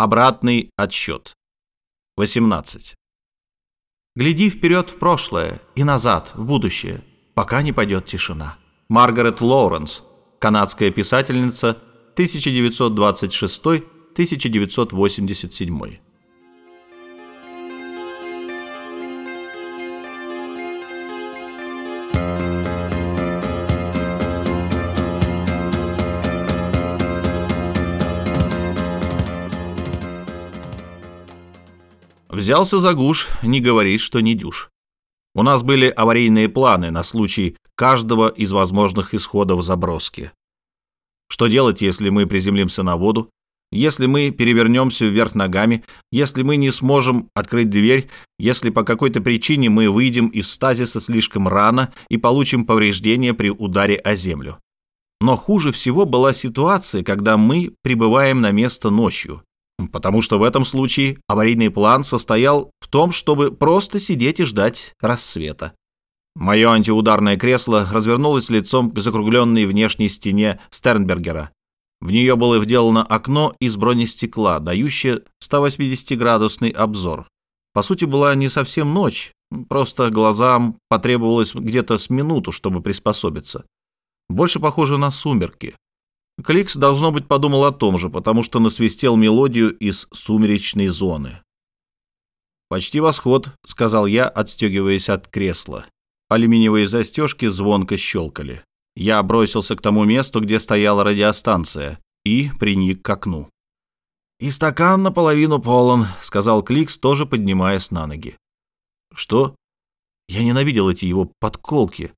Обратный отсчет. 18. Гляди вперед в прошлое и назад, в будущее, пока не пойдет тишина. Маргарет Лоуренс, канадская писательница, 1926-1987. Взялся за гуш, не говорит, что не дюш. У нас были аварийные планы на случай каждого из возможных исходов заброски. Что делать, если мы приземлимся на воду? Если мы перевернемся вверх ногами, если мы не сможем открыть дверь, если по какой-то причине мы выйдем из стазиса слишком рано и получим повреждения при ударе о землю. Но хуже всего была ситуация, когда мы прибываем на место ночью потому что в этом случае аварийный план состоял в том, чтобы просто сидеть и ждать рассвета. Мое антиударное кресло развернулось лицом к закругленной внешней стене Стернбергера. В нее было вделано окно из бронестекла, дающее 180-градусный обзор. По сути, была не совсем ночь, просто глазам потребовалось где-то с минуту, чтобы приспособиться. Больше похоже на сумерки, Кликс, должно быть, подумал о том же, потому что насвистел мелодию из сумеречной зоны. «Почти восход», — сказал я, отстегиваясь от кресла. Алюминиевые застежки звонко щелкали. Я бросился к тому месту, где стояла радиостанция, и приник к окну. «И стакан наполовину полон», — сказал Кликс, тоже поднимаясь на ноги. «Что?» Я ненавидел эти его подколки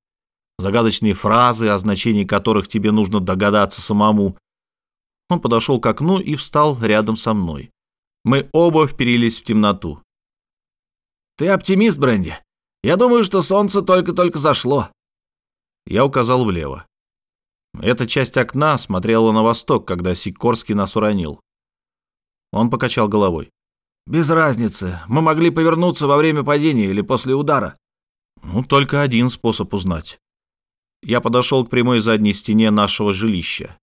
загадочные фразы, о значении которых тебе нужно догадаться самому. Он подошел к окну и встал рядом со мной. Мы оба вперились в темноту. «Ты оптимист, Бренди. Я думаю, что солнце только-только зашло». Я указал влево. Эта часть окна смотрела на восток, когда Сикорский нас уронил. Он покачал головой. «Без разницы. Мы могли повернуться во время падения или после удара». «Ну, только один способ узнать. Я подошел к прямой задней стене нашего жилища.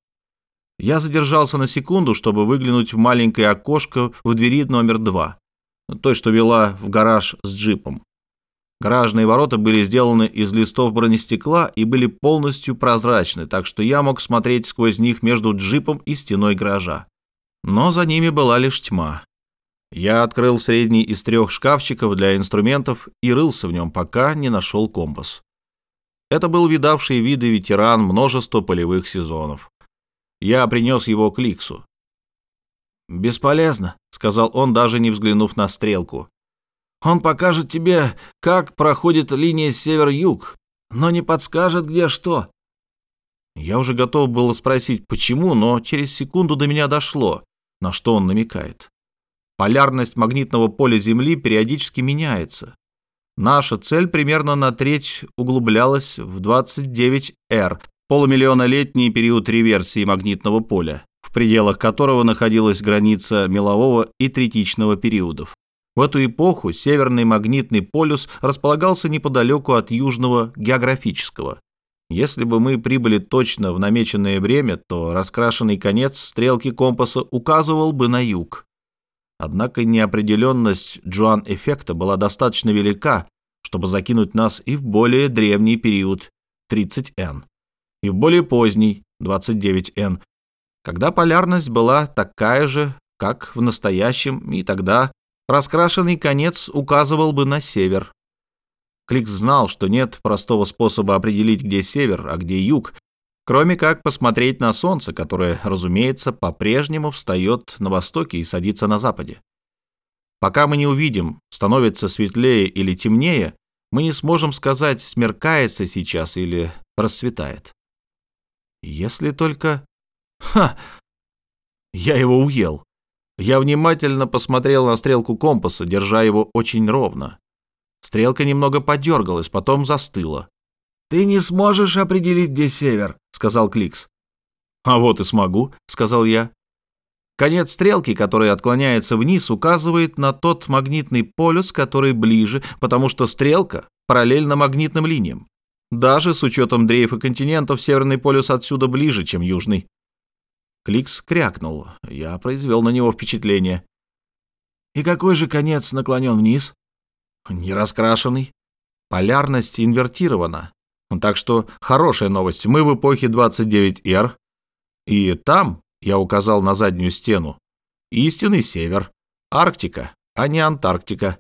Я задержался на секунду, чтобы выглянуть в маленькое окошко в двери номер два, той, что вела в гараж с джипом. Гаражные ворота были сделаны из листов бронестекла и были полностью прозрачны, так что я мог смотреть сквозь них между джипом и стеной гаража. Но за ними была лишь тьма. Я открыл средний из трех шкафчиков для инструментов и рылся в нем, пока не нашел компас. Это был видавший виды ветеран множества полевых сезонов. Я принес его к Ликсу. «Бесполезно», — сказал он, даже не взглянув на стрелку. «Он покажет тебе, как проходит линия север-юг, но не подскажет, где что». Я уже готов был спросить, почему, но через секунду до меня дошло, на что он намекает. Полярность магнитного поля Земли периодически меняется. Наша цель примерно на треть углублялась в 29R, полумиллионолетний период реверсии магнитного поля, в пределах которого находилась граница мелового и третичного периодов. В эту эпоху северный магнитный полюс располагался неподалеку от южного географического. Если бы мы прибыли точно в намеченное время, то раскрашенный конец стрелки компаса указывал бы на юг. Однако неопределенность Джоан-эффекта была достаточно велика, чтобы закинуть нас и в более древний период 30N, и в более поздний 29N, когда полярность была такая же, как в настоящем, и тогда раскрашенный конец указывал бы на север. Кликс знал, что нет простого способа определить, где север, а где юг, кроме как посмотреть на солнце, которое, разумеется, по-прежнему встает на востоке и садится на западе. Пока мы не увидим, становится светлее или темнее, мы не сможем сказать, смеркается сейчас или расцветает. Если только... Ха! Я его уел. Я внимательно посмотрел на стрелку компаса, держа его очень ровно. Стрелка немного подергалась, потом застыла. «Ты не сможешь определить, где север», — сказал Кликс. «А вот и смогу», — сказал я. Конец стрелки, который отклоняется вниз, указывает на тот магнитный полюс, который ближе, потому что стрелка параллельна магнитным линиям. Даже с учетом дрейфа континентов, северный полюс отсюда ближе, чем южный. Кликс крякнул. Я произвел на него впечатление. И какой же конец наклонен вниз? Не раскрашенный. Полярность инвертирована. Так что хорошая новость. Мы в эпохе 29R. И там, я указал на заднюю стену, истинный север. Арктика, а не Антарктика.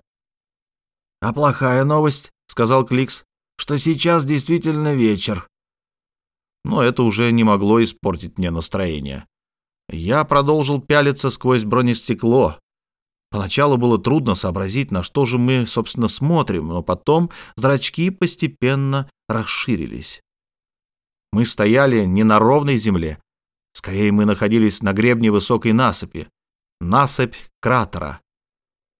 А плохая новость, сказал Кликс, что сейчас действительно вечер. Но это уже не могло испортить мне настроение. Я продолжил пялиться сквозь бронестекло. Поначалу было трудно сообразить, на что же мы, собственно, смотрим, но потом зрачки постепенно расширились. Мы стояли не на ровной земле. Скорее, мы находились на гребне высокой насыпи. Насыпь кратера.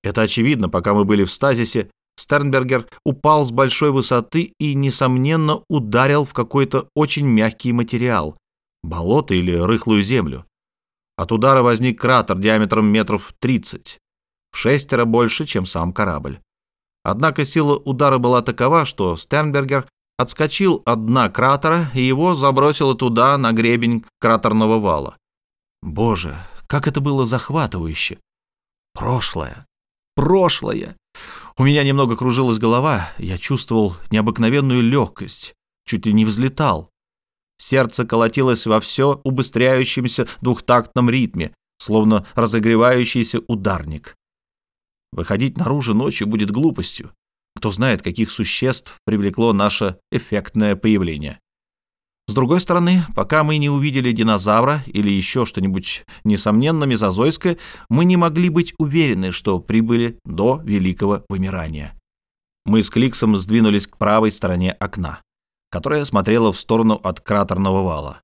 Это очевидно, пока мы были в стазисе, Стернбергер упал с большой высоты и, несомненно, ударил в какой-то очень мягкий материал – болото или рыхлую землю. От удара возник кратер диаметром метров 30, в шестеро больше, чем сам корабль. Однако сила удара была такова, что Стернбергер отскочил от дна кратера и его забросило туда, на гребень кратерного вала. Боже, как это было захватывающе! Прошлое! Прошлое! У меня немного кружилась голова, я чувствовал необыкновенную легкость, чуть ли не взлетал. Сердце колотилось во все убыстряющемся двухтактном ритме, словно разогревающийся ударник. Выходить наружу ночью будет глупостью. Кто знает, каких существ привлекло наше эффектное появление. С другой стороны, пока мы не увидели динозавра или еще что-нибудь несомненно мезозойское, мы не могли быть уверены, что прибыли до великого вымирания. Мы с Кликсом сдвинулись к правой стороне окна, которое смотрело в сторону от кратерного вала.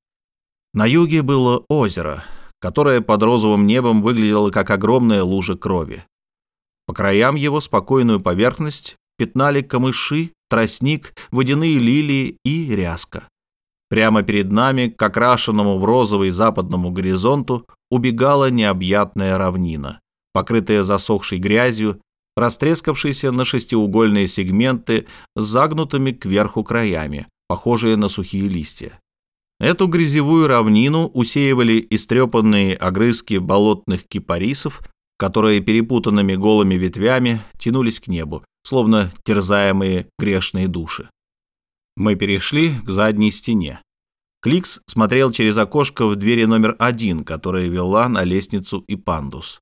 На юге было озеро, которое под розовым небом выглядело как огромная лужа крови. По краям его спокойную поверхность пятнали камыши, тростник, водяные лилии и ряска. Прямо перед нами, к окрашенному в розовый западному горизонту, убегала необъятная равнина, покрытая засохшей грязью, растрескавшейся на шестиугольные сегменты с загнутыми кверху краями, похожие на сухие листья. Эту грязевую равнину усеивали истрепанные огрызки болотных кипарисов, которые перепутанными голыми ветвями тянулись к небу, словно терзаемые грешные души. Мы перешли к задней стене. Кликс смотрел через окошко в двери номер один, которая вела на лестницу и пандус.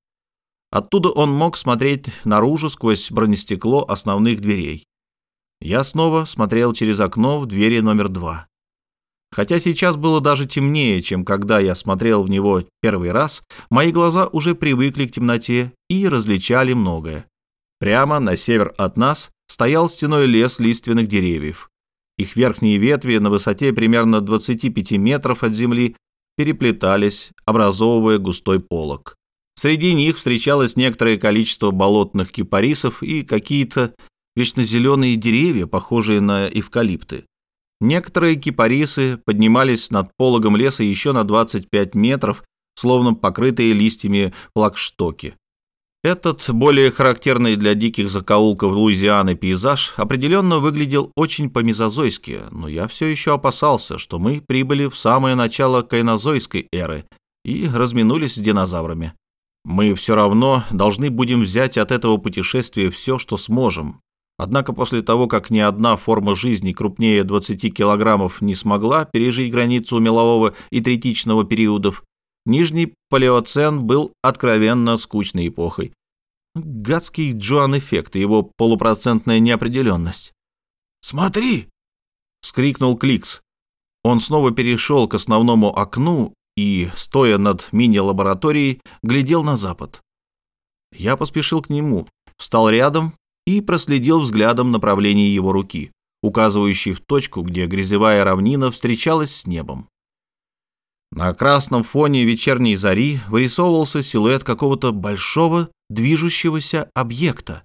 Оттуда он мог смотреть наружу сквозь бронестекло основных дверей. Я снова смотрел через окно в двери номер два. Хотя сейчас было даже темнее, чем когда я смотрел в него первый раз, мои глаза уже привыкли к темноте и различали многое. Прямо на север от нас стоял стеной лес лиственных деревьев. Их верхние ветви на высоте примерно 25 метров от земли переплетались, образовывая густой полог. Среди них встречалось некоторое количество болотных кипарисов и какие-то вечно деревья, похожие на эвкалипты. Некоторые кипарисы поднимались над пологом леса еще на 25 метров, словно покрытые листьями флагштоки. Этот, более характерный для диких закоулков Луизианы пейзаж, определенно выглядел очень по-мезозойски, но я все еще опасался, что мы прибыли в самое начало кайнозойской эры и разминулись с динозаврами. Мы все равно должны будем взять от этого путешествия все, что сможем. Однако после того, как ни одна форма жизни крупнее 20 килограммов не смогла пережить границу мелового и третичного периодов, Нижний палеоцен был откровенно скучной эпохой. Гадский Джоан-эффект и его полупроцентная неопределенность. «Смотри!» — скрикнул Кликс. Он снова перешел к основному окну и, стоя над мини-лабораторией, глядел на запад. Я поспешил к нему, встал рядом и проследил взглядом направление его руки, указывающей в точку, где грязевая равнина встречалась с небом. На красном фоне вечерней зари вырисовывался силуэт какого-то большого движущегося объекта.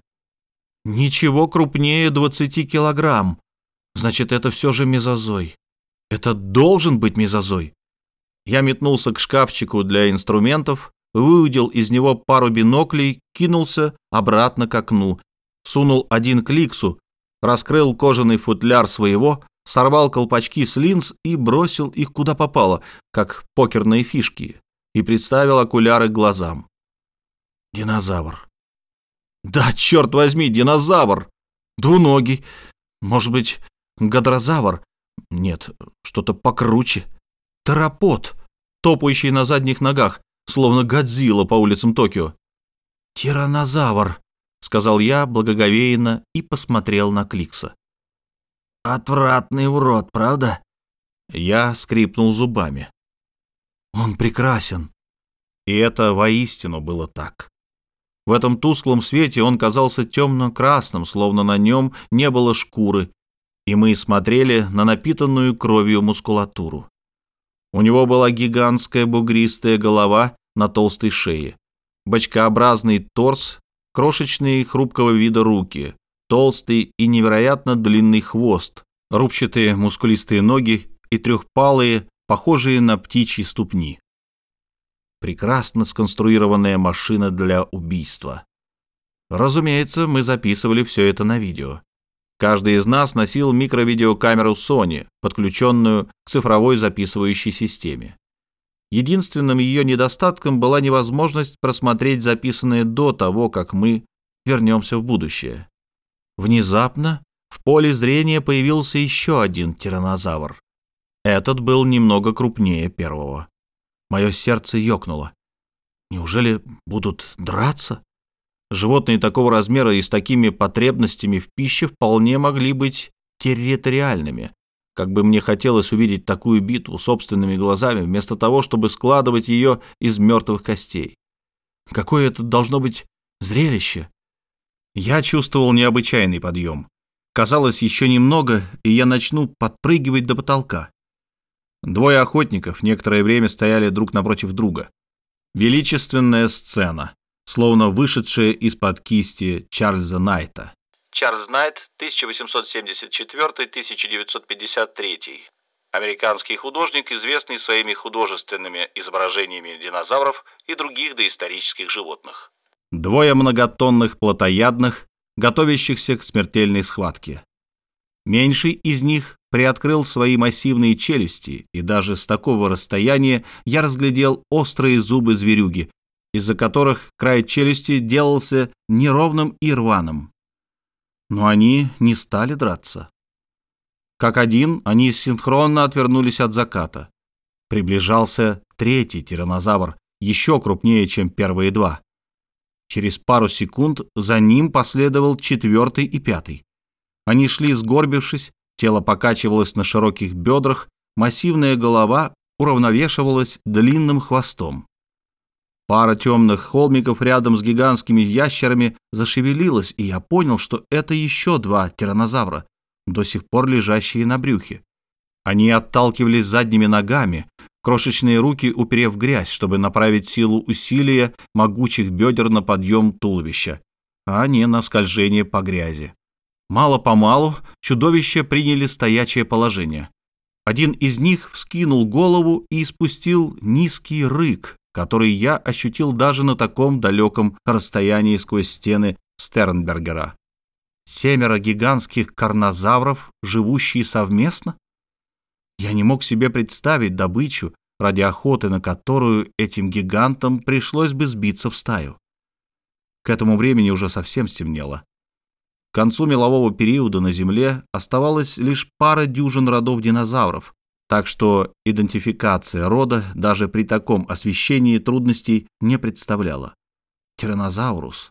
Ничего крупнее 20 килограмм. Значит, это все же мезозой. Это должен быть мезозой. Я метнулся к шкафчику для инструментов, выудил из него пару биноклей, кинулся обратно к окну, сунул один к ликсу, раскрыл кожаный футляр своего, сорвал колпачки с линз и бросил их куда попало, как покерные фишки, и представил окуляры глазам. Динозавр. Да, черт возьми, динозавр! Двуногий. Может быть, гадрозавр? Нет, что-то покруче. Терапот, топающий на задних ногах, словно Годзилла по улицам Токио. «Тиранозавр», — сказал я благоговейно и посмотрел на Кликса. «Отвратный урод, правда?» Я скрипнул зубами. «Он прекрасен». И это воистину было так. В этом тусклом свете он казался темно-красным, словно на нем не было шкуры, и мы смотрели на напитанную кровью мускулатуру. У него была гигантская бугристая голова на толстой шее, бочкообразный торс, крошечные хрупкого вида руки, толстый и невероятно длинный хвост, рубчатые мускулистые ноги и трехпалые, похожие на птичьи ступни. Прекрасно сконструированная машина для убийства. Разумеется, мы записывали все это на видео. Каждый из нас носил микровидеокамеру Sony, подключенную к цифровой записывающей системе. Единственным ее недостатком была невозможность просмотреть записанное до того, как мы вернемся в будущее. Внезапно в поле зрения появился еще один тиранозавр. Этот был немного крупнее первого. Мое сердце ёкнуло. Неужели будут драться? Животные такого размера и с такими потребностями в пище вполне могли быть территориальными. Как бы мне хотелось увидеть такую битву собственными глазами, вместо того, чтобы складывать ее из мертвых костей. Какое это должно быть зрелище! Я чувствовал необычайный подъем. Казалось, еще немного, и я начну подпрыгивать до потолка. Двое охотников некоторое время стояли друг напротив друга. Величественная сцена словно вышедшая из-под кисти Чарльза Найта. Чарльз Найт, 1874-1953. Американский художник, известный своими художественными изображениями динозавров и других доисторических животных. Двое многотонных плотоядных, готовящихся к смертельной схватке. Меньший из них приоткрыл свои массивные челюсти, и даже с такого расстояния я разглядел острые зубы зверюги, из-за которых край челюсти делался неровным и рваным. Но они не стали драться. Как один, они синхронно отвернулись от заката. Приближался третий тиранозавр, еще крупнее, чем первые два. Через пару секунд за ним последовал четвертый и пятый. Они шли сгорбившись, тело покачивалось на широких бедрах, массивная голова уравновешивалась длинным хвостом. Пара темных холмиков рядом с гигантскими ящерами зашевелилась, и я понял, что это еще два тиранозавра, до сих пор лежащие на брюхе. Они отталкивались задними ногами, крошечные руки уперев грязь, чтобы направить силу усилия могучих бедер на подъем туловища, а не на скольжение по грязи. Мало-помалу чудовища приняли стоячее положение. Один из них вскинул голову и испустил низкий рык, который я ощутил даже на таком далеком расстоянии сквозь стены Стернбергера. Семеро гигантских карнозавров, живущие совместно? Я не мог себе представить добычу, ради охоты на которую этим гигантам пришлось бы сбиться в стаю. К этому времени уже совсем стемнело. К концу мелового периода на Земле оставалось лишь пара дюжин родов динозавров, так что идентификация рода даже при таком освещении трудностей не представляла. Тиранозаурус.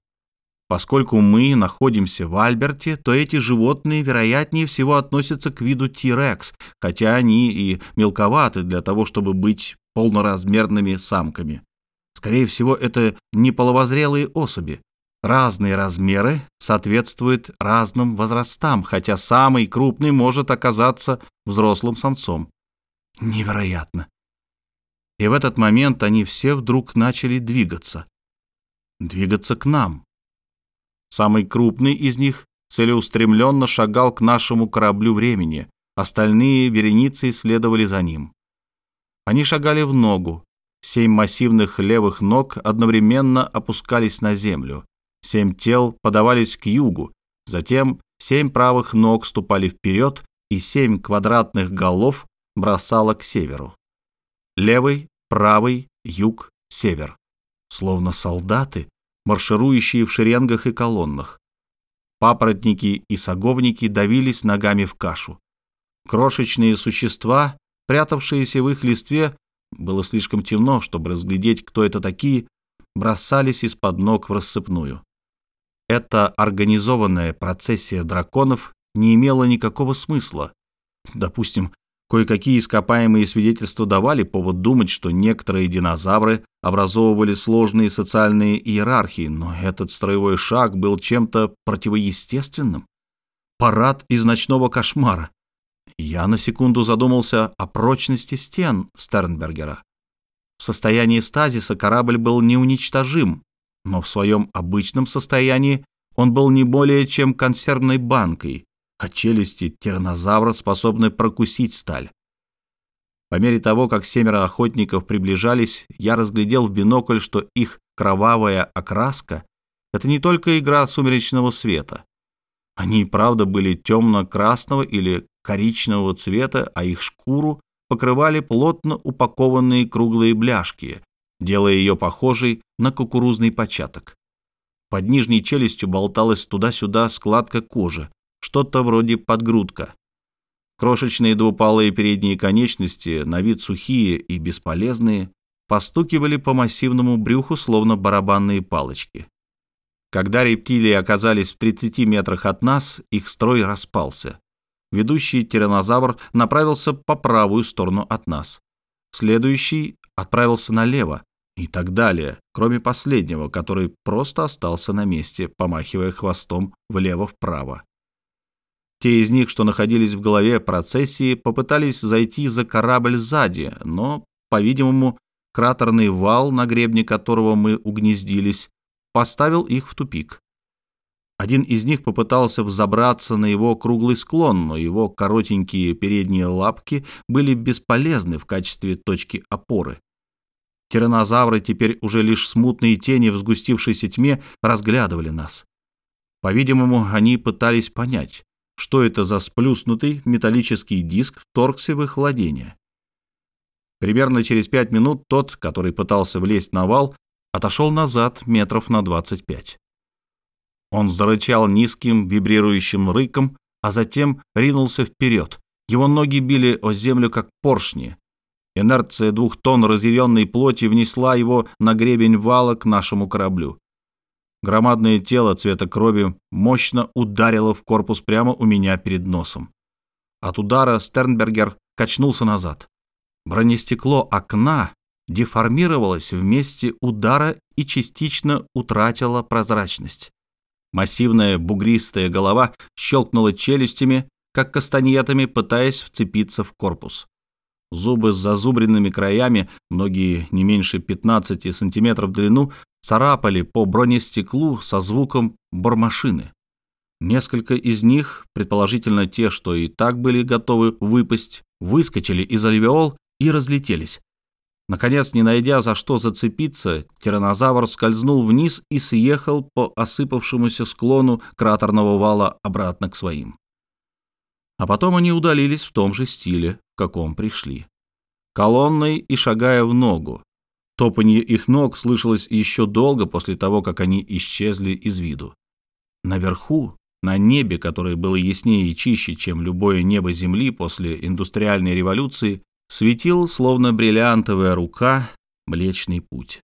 Поскольку мы находимся в Альберте, то эти животные, вероятнее всего, относятся к виду T-Rex, хотя они и мелковаты для того, чтобы быть полноразмерными самками. Скорее всего, это не половозрелые особи. Разные размеры соответствуют разным возрастам, хотя самый крупный может оказаться взрослым самцом. Невероятно. И в этот момент они все вдруг начали двигаться. Двигаться к нам. Самый крупный из них целеустремленно шагал к нашему кораблю времени, остальные вереницы следовали за ним. Они шагали в ногу. Семь массивных левых ног одновременно опускались на землю. Семь тел подавались к югу, затем семь правых ног ступали вперед, и семь квадратных голов бросала к северу. Левый, правый, юг, север. Словно солдаты, марширующие в шеренгах и колоннах. Папоротники и саговники давились ногами в кашу. Крошечные существа, прятавшиеся в их листве, было слишком темно, чтобы разглядеть, кто это такие, бросались из-под ног в рассыпную. Эта организованная процессия драконов не имела никакого смысла. Допустим, кое-какие ископаемые свидетельства давали повод думать, что некоторые динозавры образовывали сложные социальные иерархии, но этот строевой шаг был чем-то противоестественным. Парад из ночного кошмара. Я на секунду задумался о прочности стен Стернбергера. В состоянии стазиса корабль был неуничтожим, но в своем обычном состоянии он был не более чем консервной банкой, а челюсти тираннозавра способны прокусить сталь. По мере того, как семеро охотников приближались, я разглядел в бинокль, что их кровавая окраска — это не только игра сумеречного света. Они, правда, были темно-красного или коричневого цвета, а их шкуру покрывали плотно упакованные круглые бляшки, делая ее похожей на кукурузный початок. Под нижней челюстью болталась туда-сюда складка кожи, что-то вроде подгрудка. Крошечные двупалые передние конечности, на вид сухие и бесполезные, постукивали по массивному брюху, словно барабанные палочки. Когда рептилии оказались в 30 метрах от нас, их строй распался. Ведущий тиранозавр направился по правую сторону от нас. Следующий отправился налево и так далее, кроме последнего, который просто остался на месте, помахивая хвостом влево-вправо. Те из них, что находились в голове процессии, попытались зайти за корабль сзади, но, по-видимому, кратерный вал, на гребне которого мы угнездились, поставил их в тупик. Один из них попытался взобраться на его круглый склон, но его коротенькие передние лапки были бесполезны в качестве точки опоры. Тиранозавры теперь уже лишь смутные тени в сгустившейся тьме разглядывали нас. По-видимому, они пытались понять, что это за сплюснутый металлический диск вторгся в их владение. Примерно через пять минут тот, который пытался влезть на вал, отошел назад метров на 25. Он зарычал низким вибрирующим рыком, а затем ринулся вперед. Его ноги били о землю, как поршни. Инерция двух тонн разъяренной плоти внесла его на гребень вала к нашему кораблю. Громадное тело цвета крови мощно ударило в корпус прямо у меня перед носом. От удара Стернбергер качнулся назад. Бронестекло окна деформировалось в месте удара и частично утратило прозрачность. Массивная бугристая голова щелкнула челюстями, как кастаньетами, пытаясь вцепиться в корпус. Зубы с зазубренными краями, многие не меньше 15 сантиметров в длину, царапали по бронестеклу со звуком бормашины. Несколько из них, предположительно те, что и так были готовы выпасть, выскочили из альвеол и разлетелись. Наконец, не найдя за что зацепиться, тиранозавр скользнул вниз и съехал по осыпавшемуся склону кратерного вала обратно к своим. А потом они удалились в том же стиле, в каком пришли. Колонной и шагая в ногу. Топанье их ног слышалось еще долго после того, как они исчезли из виду. Наверху, на небе, которое было яснее и чище, чем любое небо Земли после индустриальной революции, светил, словно бриллиантовая рука, Млечный Путь.